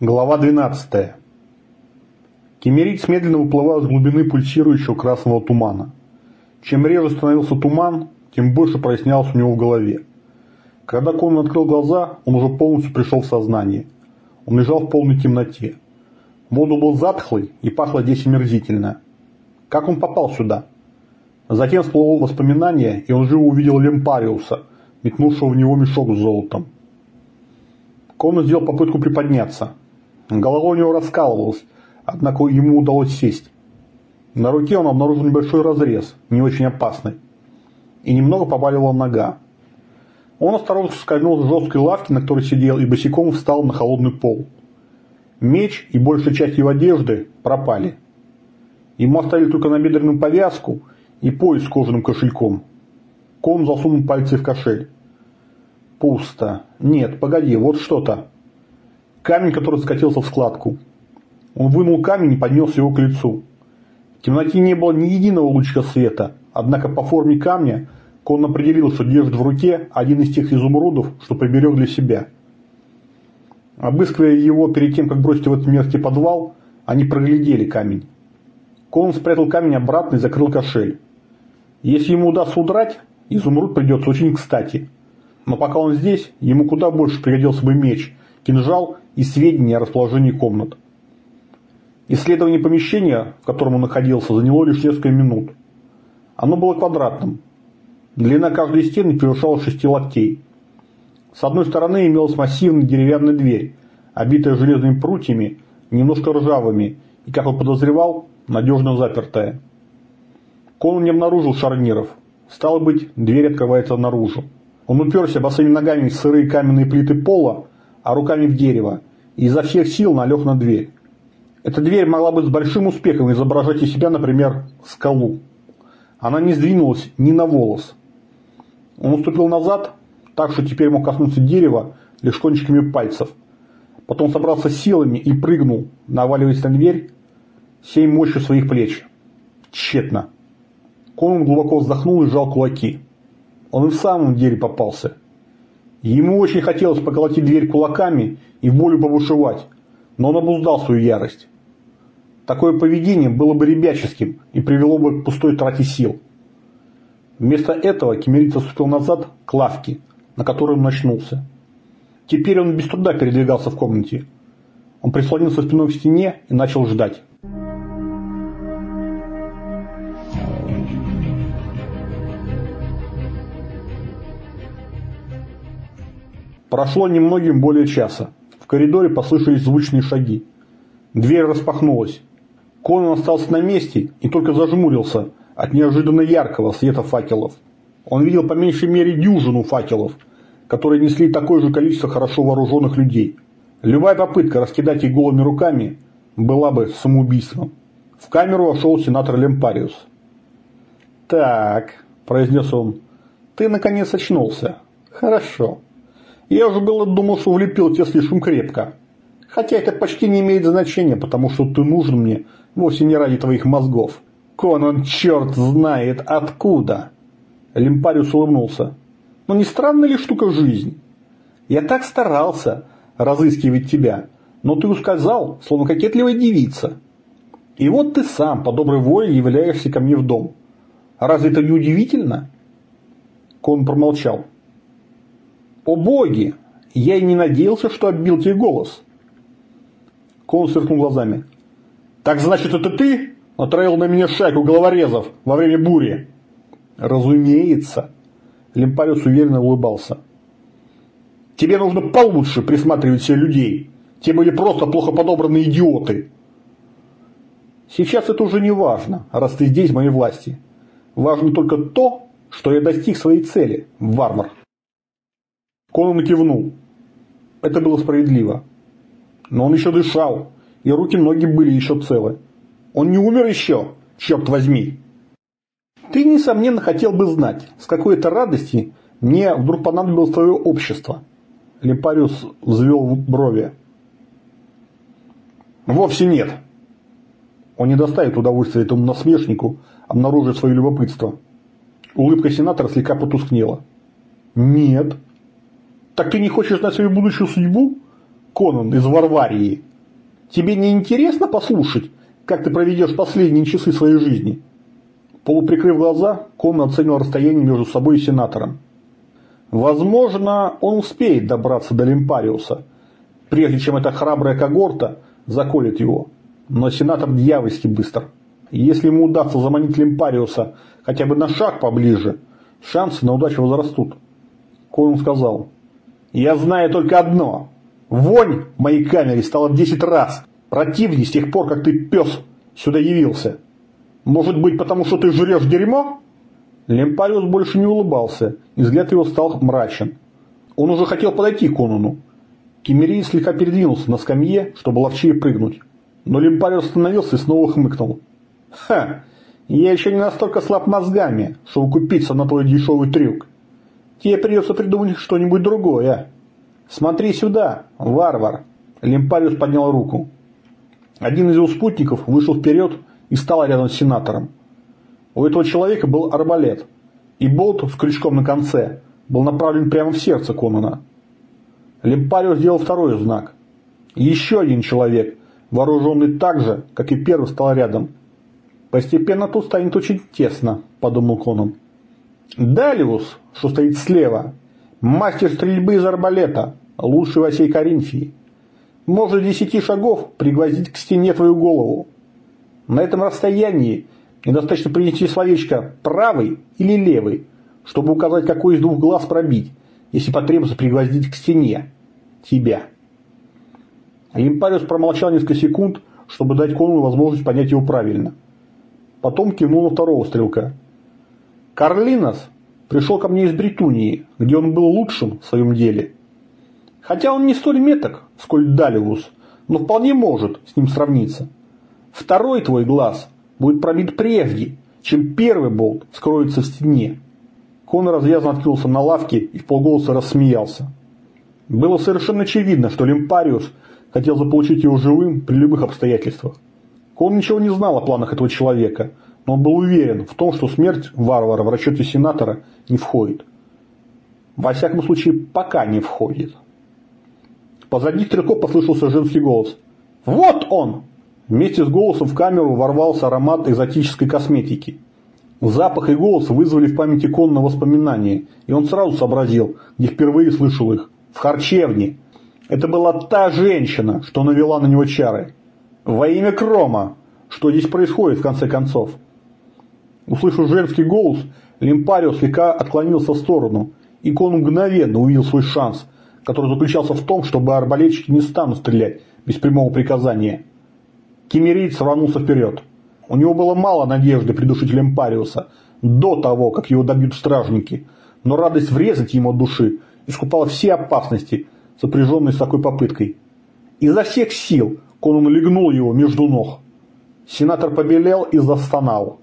Глава 12. Кемерийц медленно выплывал из глубины пульсирующего красного тумана. Чем реже становился туман, тем больше прояснялось у него в голове. Когда Конан открыл глаза, он уже полностью пришел в сознание. Он лежал в полной темноте. Воздух был затхлый и пахло здесь омерзительно. Как он попал сюда? Затем всплыло воспоминание, и он живо увидел Лемпариуса, метнувшего в него мешок с золотом. Конан сделал попытку приподняться, Голова у него раскалывалась, однако ему удалось сесть. На руке он обнаружил небольшой разрез, не очень опасный. И немного побаливала нога. Он осторожно скользнул с жесткой лавки, на которой сидел, и босиком встал на холодный пол. Меч и большая часть его одежды пропали. Ему оставили только набедренную повязку и пояс с кожаным кошельком. Кон засунул пальцы в кошель. Пусто. Нет, погоди, вот что-то камень, который скатился в складку. Он вынул камень и поднес его к лицу. В темноте не было ни единого лучика света, однако по форме камня Кон определил, что держит в руке один из тех изумрудов, что приберег для себя. Обыскивая его перед тем, как бросить в этот мерзкий подвал, они проглядели камень. Кон спрятал камень обратно и закрыл кошель. Если ему удастся удрать, изумруд придется очень кстати. Но пока он здесь, ему куда больше пригодился бы меч, кинжал и сведения о расположении комнат. Исследование помещения, в котором он находился, заняло лишь несколько минут. Оно было квадратным. Длина каждой стены превышала 6 локтей. С одной стороны имелась массивная деревянная дверь, обитая железными прутьями, немножко ржавыми и, как он подозревал, надежно запертая. Конан не обнаружил шарниров. Стало быть, дверь открывается наружу. Он уперся босыми ногами в сырые каменные плиты пола, а руками в дерево, и изо всех сил налег на дверь. Эта дверь могла бы с большим успехом изображать из себя, например, скалу. Она не сдвинулась ни на волос. Он уступил назад, так что теперь мог коснуться дерева лишь кончиками пальцев. Потом собрался силами и прыгнул, наваливаясь на дверь, всей мощью своих плеч. Тщетно. Конан глубоко вздохнул и сжал кулаки. Он и в самом деле попался. Ему очень хотелось поколотить дверь кулаками и в болью побушевать, но он обуздал свою ярость. Такое поведение было бы ребяческим и привело бы к пустой трате сил. Вместо этого кемерица отступил назад к лавке, на которой он начнулся. Теперь он без труда передвигался в комнате. Он прислонился спиной к стене и начал ждать. Прошло немногим более часа. В коридоре послышались звучные шаги. Дверь распахнулась. Конан остался на месте и только зажмурился от неожиданно яркого света факелов. Он видел по меньшей мере дюжину факелов, которые несли такое же количество хорошо вооруженных людей. Любая попытка раскидать их голыми руками была бы самоубийством. В камеру вошел сенатор Лемпариус. «Так», – произнес он, – «ты наконец очнулся. Хорошо. Я уже было думал, что влепил тебя слишком крепко. Хотя это почти не имеет значения, потому что ты нужен мне вовсе не ради твоих мозгов. Конан черт знает откуда. Лимпариус улыбнулся. Но не странная ли штука жизнь? Я так старался разыскивать тебя, но ты ускользал, словно кокетливая девица. И вот ты сам по доброй воле являешься ко мне в дом. Разве это не удивительно? Кон промолчал. «О боги! Я и не надеялся, что отбил тебе голос!» Кон сверкнул глазами. «Так значит, это ты натравил на меня шайку головорезов во время бури?» «Разумеется!» Лемпариус уверенно улыбался. «Тебе нужно получше присматривать себе людей. Те были просто плохо подобранные идиоты!» «Сейчас это уже не важно, раз ты здесь в моей власти. Важно только то, что я достиг своей цели, варвар!» Конан кивнул. Это было справедливо. Но он еще дышал, и руки-ноги были еще целы. Он не умер еще, черт возьми. Ты, несомненно, хотел бы знать, с какой то радости мне вдруг понадобилось твое общество. Лепариус взвел брови. Вовсе нет. Он не доставит удовольствия этому насмешнику, обнаружив свое любопытство. Улыбка сенатора слегка потускнела. «Нет». «Так ты не хочешь знать свою будущую судьбу?» Конан из Варварии. «Тебе не интересно послушать, как ты проведешь последние часы своей жизни?» Полуприкрыв глаза, Конан оценил расстояние между собой и сенатором. Возможно, он успеет добраться до Лимпариуса, прежде чем эта храбрая когорта заколет его. Но сенатор дьявольски быстр. Если ему удастся заманить Лимпариуса хотя бы на шаг поближе, шансы на удачу возрастут. Конан сказал, «Я знаю только одно. Вонь в моей камере стала в десять раз противнее с тех пор, как ты, пес, сюда явился. Может быть, потому что ты жрешь дерьмо?» Лемпариус больше не улыбался, и взгляд его стал мрачен. Он уже хотел подойти к Конану. Кемерий слегка передвинулся на скамье, чтобы ловчее прыгнуть. Но Лемпариус остановился и снова хмыкнул. «Ха! Я еще не настолько слаб мозгами, чтобы купиться на твой дешевый трюк. Тебе придется придумать что-нибудь другое. Смотри сюда, варвар!» Лемпариус поднял руку. Один из его спутников вышел вперед и стал рядом с сенатором. У этого человека был арбалет, и болт с крючком на конце был направлен прямо в сердце Конана. Лемпарио сделал второй знак. Еще один человек, вооруженный так же, как и первый, стал рядом. «Постепенно тут станет очень тесно», – подумал Конан. Далиус, что стоит слева, мастер стрельбы из арбалета, лучший во всей Коринфии. Может десяти шагов пригвоздить к стене твою голову. На этом расстоянии Недостаточно принести словечко «правый» или «левый», чтобы указать, какой из двух глаз пробить, если потребуется пригвоздить к стене. Тебя. Лимпариус промолчал несколько секунд, чтобы дать Кону возможность понять его правильно. Потом кивнул на второго стрелка. Карлинос пришел ко мне из Бритунии, где он был лучшим в своем деле. Хотя он не столь меток, сколь Далиус, но вполне может с ним сравниться. Второй твой глаз будет пробит прежде, чем первый болт скроется в стене. Конор развязно откинулся на лавке и в полголоса рассмеялся. Было совершенно очевидно, что Лимпариус хотел заполучить его живым при любых обстоятельствах. Кон ничего не знал о планах этого человека, но он был уверен в том, что смерть варвара в расчете сенатора не входит. Во всяком случае, пока не входит. Позади стрелков послышался женский голос. «Вот он!» Вместе с голосом в камеру ворвался аромат экзотической косметики. Запах и голос вызвали в памяти Конна воспоминания, и он сразу сообразил, где впервые слышал их. В харчевне. Это была та женщина, что навела на него чары. Во имя Крома. Что здесь происходит, в конце концов? Услышав женский голос, Лимпарио слегка отклонился в сторону, и Кон мгновенно увидел свой шанс, который заключался в том, чтобы арбалетчики не станут стрелять без прямого приказания. Кемерийц рванулся вперед. У него было мало надежды придушить Лемпариуса до того, как его добьют стражники, но радость врезать ему от души искупала все опасности, сопряженные с такой попыткой. Изо всех сил Конан легнул его между ног. Сенатор побелел и застонал.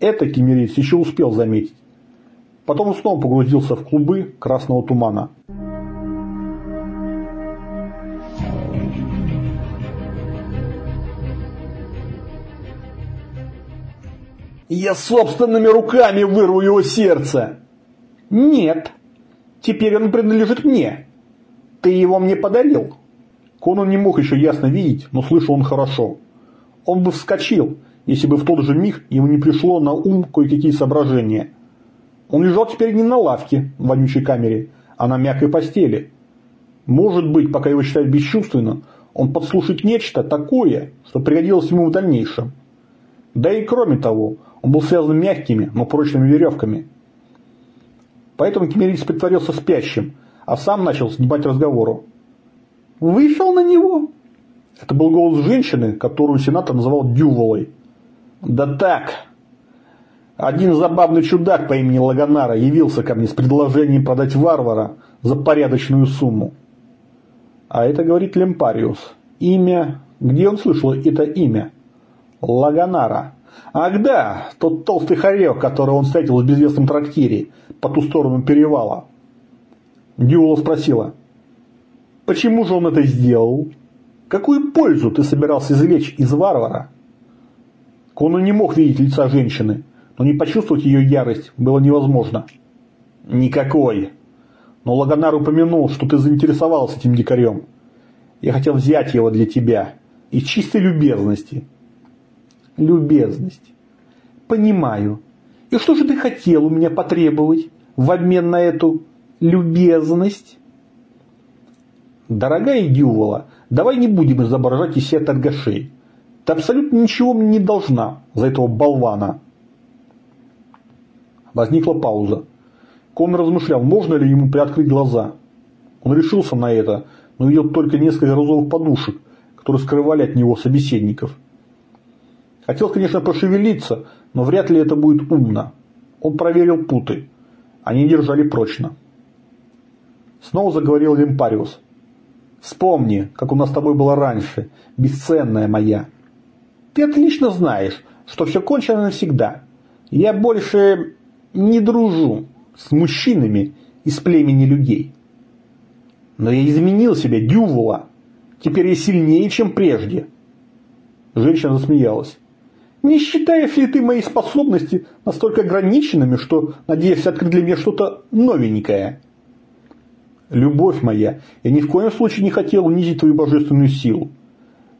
Это Кемерийц еще успел заметить. Потом снова погрузился в клубы красного тумана. Я собственными руками вырву его сердце. Нет. Теперь он принадлежит мне. Ты его мне подарил. Конан не мог еще ясно видеть, но слышал он хорошо. Он бы вскочил, если бы в тот же миг ему не пришло на ум кое-какие соображения. Он лежал теперь не на лавке в вонючей камере, а на мягкой постели. Может быть, пока его считают бесчувственным, он подслушает нечто такое, что пригодилось ему в дальнейшем. Да и кроме того, он был связан мягкими, но прочными веревками. Поэтому Кемерийц притворился спящим, а сам начал снимать разговору. «Вышел на него?» Это был голос женщины, которую сенатор называл Дюволой. «Да так!» Один забавный чудак по имени Лагонара явился ко мне с предложением продать варвара за порядочную сумму. А это говорит Лемпариус. Имя... Где он слышал это имя? Лагонара. Ах да, тот толстый хорек, которого он встретил в безвестном трактире по ту сторону перевала. Дюла спросила, почему же он это сделал? Какую пользу ты собирался извлечь из варвара? Кону не мог видеть лица женщины, но не почувствовать ее ярость было невозможно. «Никакой. Но Лагонар упомянул, что ты заинтересовался этим дикарем. Я хотел взять его для тебя. Из чистой любезности». «Любезность. Понимаю. И что же ты хотел у меня потребовать в обмен на эту любезность?» «Дорогая Дювола, давай не будем изображать из себя торгашей. Ты абсолютно ничего мне не должна за этого болвана». Возникла пауза. Кон размышлял, можно ли ему приоткрыть глаза. Он решился на это, но увидел только несколько розовых подушек, которые скрывали от него собеседников. Хотел, конечно, пошевелиться, но вряд ли это будет умно. Он проверил путы. Они держали прочно. Снова заговорил Лимпариус. «Вспомни, как у нас с тобой было раньше, бесценная моя. Ты отлично знаешь, что все кончено навсегда. Я больше не дружу с мужчинами из племени людей. Но я изменил себя, дювола. Теперь я сильнее, чем прежде. Женщина засмеялась. Не считаешь ли ты мои способности настолько ограниченными, что надеешься открыть для меня что-то новенькое? Любовь моя, я ни в коем случае не хотел унизить твою божественную силу.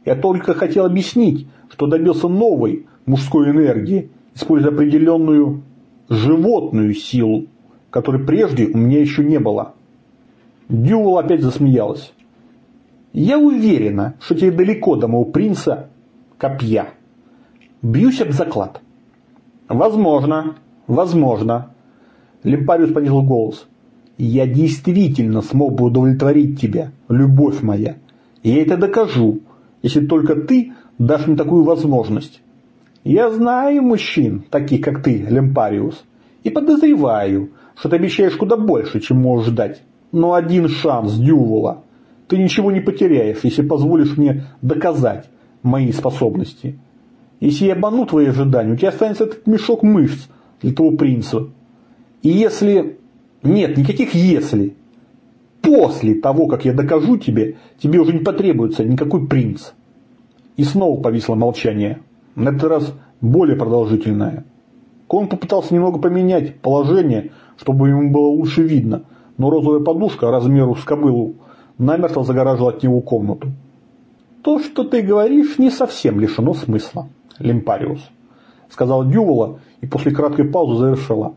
Я только хотел объяснить, что добился новой мужской энергии, используя определенную животную силу, которой прежде у меня еще не было. Дювал опять засмеялась. Я уверена, что тебе далеко до моего принца копья. Бьюсь об заклад. Возможно, возможно. Лемпариус понизил голос. Я действительно смог бы удовлетворить тебя, любовь моя. Я это докажу, если только ты дашь мне такую возможность. Я знаю мужчин, таких как ты, Лемпариус, и подозреваю, что ты обещаешь куда больше, чем можешь дать. Но один шанс, Дювола. Ты ничего не потеряешь, если позволишь мне доказать мои способности. Если я обману твои ожидания, у тебя останется этот мешок мышц для твоего принца. И если нет, никаких «если». После того, как я докажу тебе, тебе уже не потребуется никакой принц. И снова повисло молчание. На этот раз более продолжительное. Кон попытался немного поменять положение, чтобы ему было лучше видно, но розовая подушка размеру с кобылу намертво загораживала от него комнату. «То, что ты говоришь, не совсем лишено смысла, Лимпариус», сказала Дювола и после краткой паузы завершила.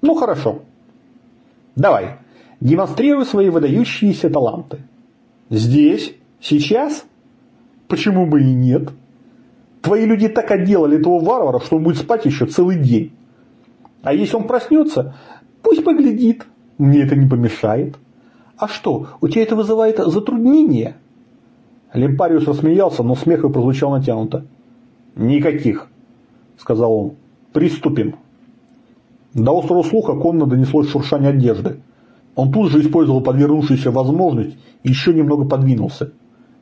«Ну хорошо, Давай, демонстрируй свои выдающиеся таланты. Здесь? Сейчас? Почему бы и нет? Твои люди так отделали этого варвара, что он будет спать еще целый день. А если он проснется, пусть поглядит. Мне это не помешает. А что, у тебя это вызывает затруднение? Лемпариус рассмеялся, но смех его прозвучал натянуто. «Никаких», – сказал он. «Приступим». До острого слуха конно донеслось шуршание одежды. Он тут же использовал подвернувшуюся возможность и еще немного подвинулся.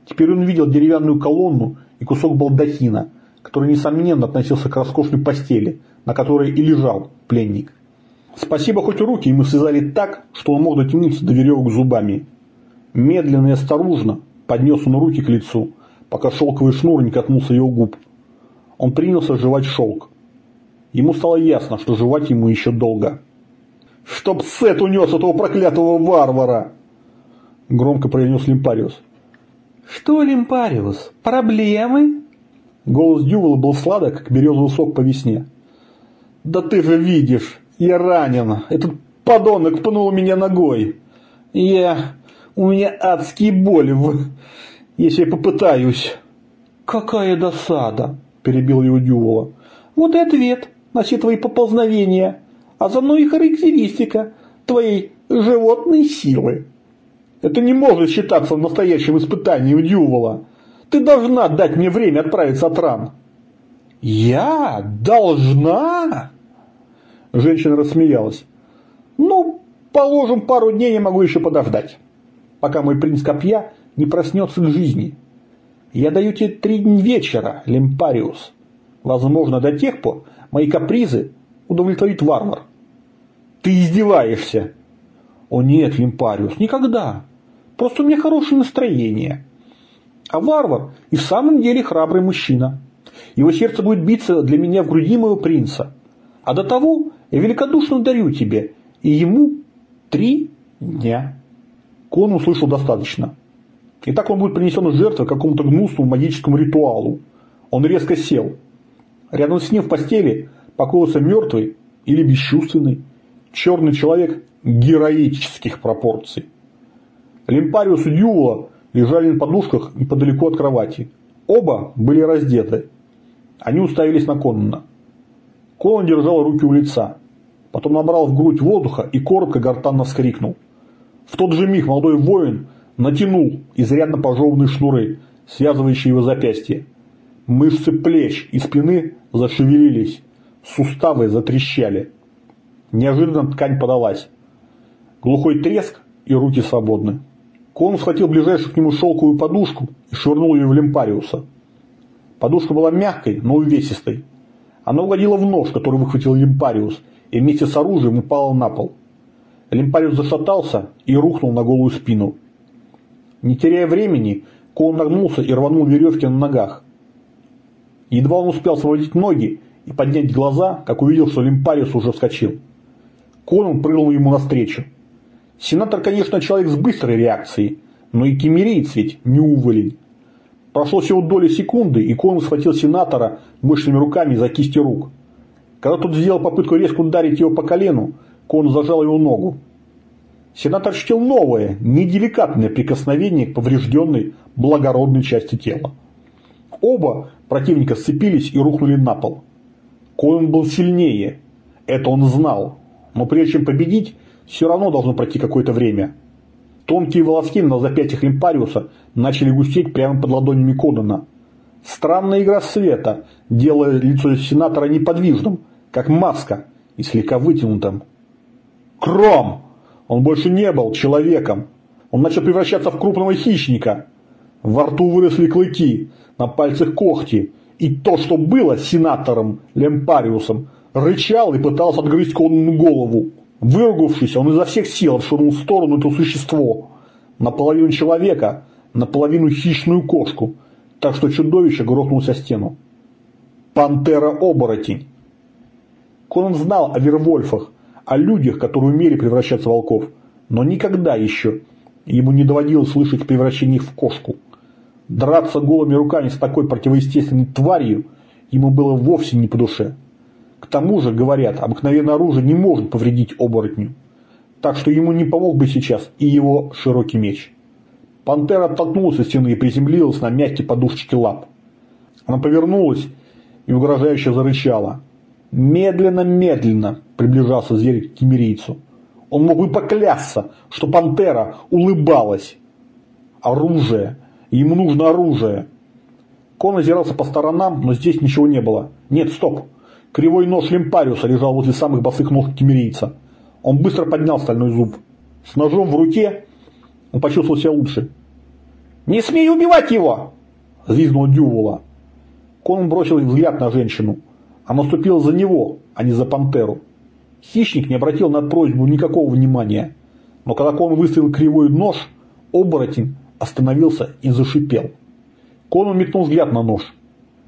Теперь он видел деревянную колонну и кусок балдахина, который, несомненно, относился к роскошной постели, на которой и лежал пленник. Спасибо, хоть руки ему связали так, что он мог дотянуться до веревок зубами. Медленно и осторожно поднес он руки к лицу, пока шелковый шнур не коснулся его губ. Он принялся жевать шелк. Ему стало ясно, что жевать ему еще долго. «Чтоб Сет унес этого проклятого варвара!» Громко произнес Лимпариус. «Что, Лимпариус, проблемы?» Голос Дювала был сладок, как березовый сок по весне. «Да ты же видишь, я ранен. Этот подонок пнул меня ногой. Я... У меня адские боли, в... если я попытаюсь». «Какая досада!» – перебил его Дювала. «Вот и ответ на все твои поползновения, а заодно и характеристика твоей животной силы. Это не может считаться настоящим испытанием Дювола. Ты должна дать мне время отправиться от ран. Я? Должна? Женщина рассмеялась. Ну, положим, пару дней я могу еще подождать, пока мой принц копья не проснется к жизни. Я даю тебе три дня вечера, Лемпариус. Возможно, до тех пор, мои капризы удовлетворит варвар. Ты издеваешься. О нет, Лимпариус, никогда. Просто у меня хорошее настроение. А варвар и в самом деле храбрый мужчина. Его сердце будет биться для меня в груди моего принца. А до того я великодушно дарю тебе, и ему три дня. Кон услышал достаточно. И так он будет принесен в жертву какому-то гнусному магическому ритуалу. Он резко сел. Рядом с ним в постели покоился мертвый или бесчувственный черный человек героических пропорций. Лимпариус и Дьюла лежали на подушках неподалеку от кровати. Оба были раздеты. Они уставились на Конана. Конан держал руки у лица. Потом набрал в грудь воздуха и коротко гортанно вскрикнул. В тот же миг молодой воин натянул изрядно пожеванные шнуры, связывающие его запястья. Мышцы плеч и спины зашевелились, суставы затрещали. Неожиданно ткань подалась. Глухой треск и руки свободны. Кон схватил ближайшую к нему шелковую подушку и швырнул ее в Лимпариуса. Подушка была мягкой, но увесистой. Она угодила в нож, который выхватил Лимпариус, и вместе с оружием упала на пол. Лимпариус зашатался и рухнул на голую спину. Не теряя времени, Кон нагнулся и рванул веревки на ногах. Едва он успел освободить ноги и поднять глаза, как увидел, что Лимпариус уже вскочил. Конан прыгнул ему навстречу. Сенатор, конечно, человек с быстрой реакцией, но и кемериец ведь не уволень. Прошло всего доли секунды, и Конан схватил сенатора мощными руками за кисти рук. Когда тот сделал попытку резко ударить его по колену, Конан зажал его ногу. Сенатор ощутил новое, неделикатное прикосновение к поврежденной, благородной части тела. Оба противника сцепились и рухнули на пол. Конан был сильнее, это он знал, но прежде чем победить, все равно должно пройти какое-то время. Тонкие волоски на запястьях Импариуса начали густеть прямо под ладонями Конана. Странная игра света, делая лицо сенатора неподвижным, как маска, и слегка вытянутым. Кром! Он больше не был человеком. Он начал превращаться в крупного хищника. Во рту выросли клыки, на пальцах когти. И то, что было сенатором Лемпариусом, рычал и пытался отгрызть Конану голову. Выругавшись, он изо всех сил отшвырнул в сторону это существо. Наполовину человека, наполовину хищную кошку, так что чудовище грохнулось о стену. Пантера-оборотень. Конан знал о вервольфах, о людях, которые умели превращаться в волков, но никогда еще ему не доводилось слышать превращение в кошку. Драться голыми руками с такой противоестественной тварью ему было вовсе не по душе. К тому же, говорят, обыкновенное оружие не может повредить оборотню. Так что ему не помог бы сейчас и его широкий меч. Пантера оттолкнулась от стены и приземлилась на мягкие подушечки лап. Она повернулась и угрожающе зарычала. Медленно-медленно приближался зверь к кемерийцу. Он мог бы поклясться, что пантера улыбалась. Оружие. Ему нужно оружие. Кон озирался по сторонам, но здесь ничего не было. Нет, стоп. Кривой нож Лемпариуса лежал возле самых босых ног кемерийца. Он быстро поднял стальной зуб. С ножом в руке он почувствовал себя лучше. «Не смей убивать его!» – звизнула Дювола. Конан бросил взгляд на женщину. Она ступила за него, а не за пантеру. Хищник не обратил на просьбу никакого внимания. Но когда Конан выставил кривой нож, оборотень остановился и зашипел. Конан метнул взгляд на нож.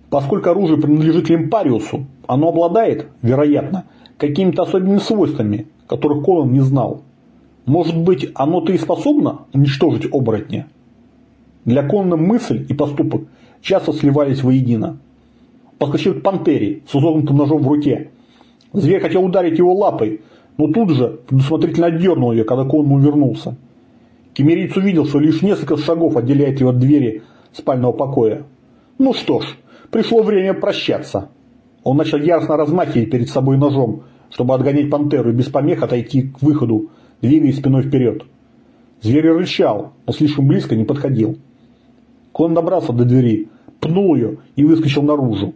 Поскольку оружие принадлежит Лемпариусу, оно обладает, вероятно, какими-то особенными свойствами, которых Конан не знал. Может быть, оно-то и способно уничтожить оборотня? Для Конана мысль и поступок часто сливались воедино. Подскочил к пантере с изогнутым ножом в руке. Зверь хотел ударить его лапой, но тут же предусмотрительно отдернул ее, когда Конан увернулся. Кемериец увидел, что лишь несколько шагов отделяет его от двери спального покоя. Ну что ж, Пришло время прощаться. Он начал яростно размахивать перед собой ножом, чтобы отгонять пантеру и без помех отойти к выходу, двигаясь спиной вперед. Зверь рычал, но слишком близко не подходил. Кон добрался до двери, пнул ее и выскочил наружу.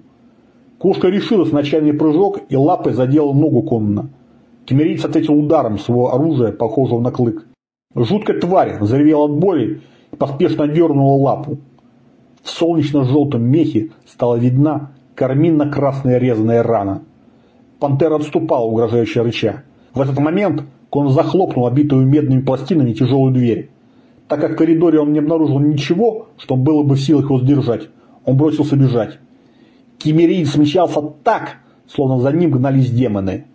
Кошка решилась на отчаянный прыжок и лапой задела ногу Конна. Кемерийц ответил ударом своего оружия, похожего на клык. Жуткая тварь заревела от боли и поспешно дернула лапу. В солнечно-желтом мехе стала видна карминно-красная резаная рана. Пантера отступала, угрожающе рыча. В этот момент Кон захлопнул обитую медными пластинами тяжелую дверь. Так как в коридоре он не обнаружил ничего, что было бы в силах его сдержать, он бросился бежать. Кемерий смещался так, словно за ним гнались демоны,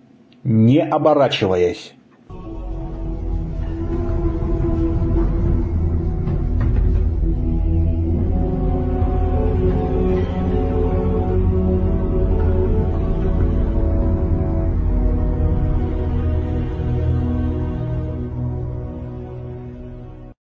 не оборачиваясь.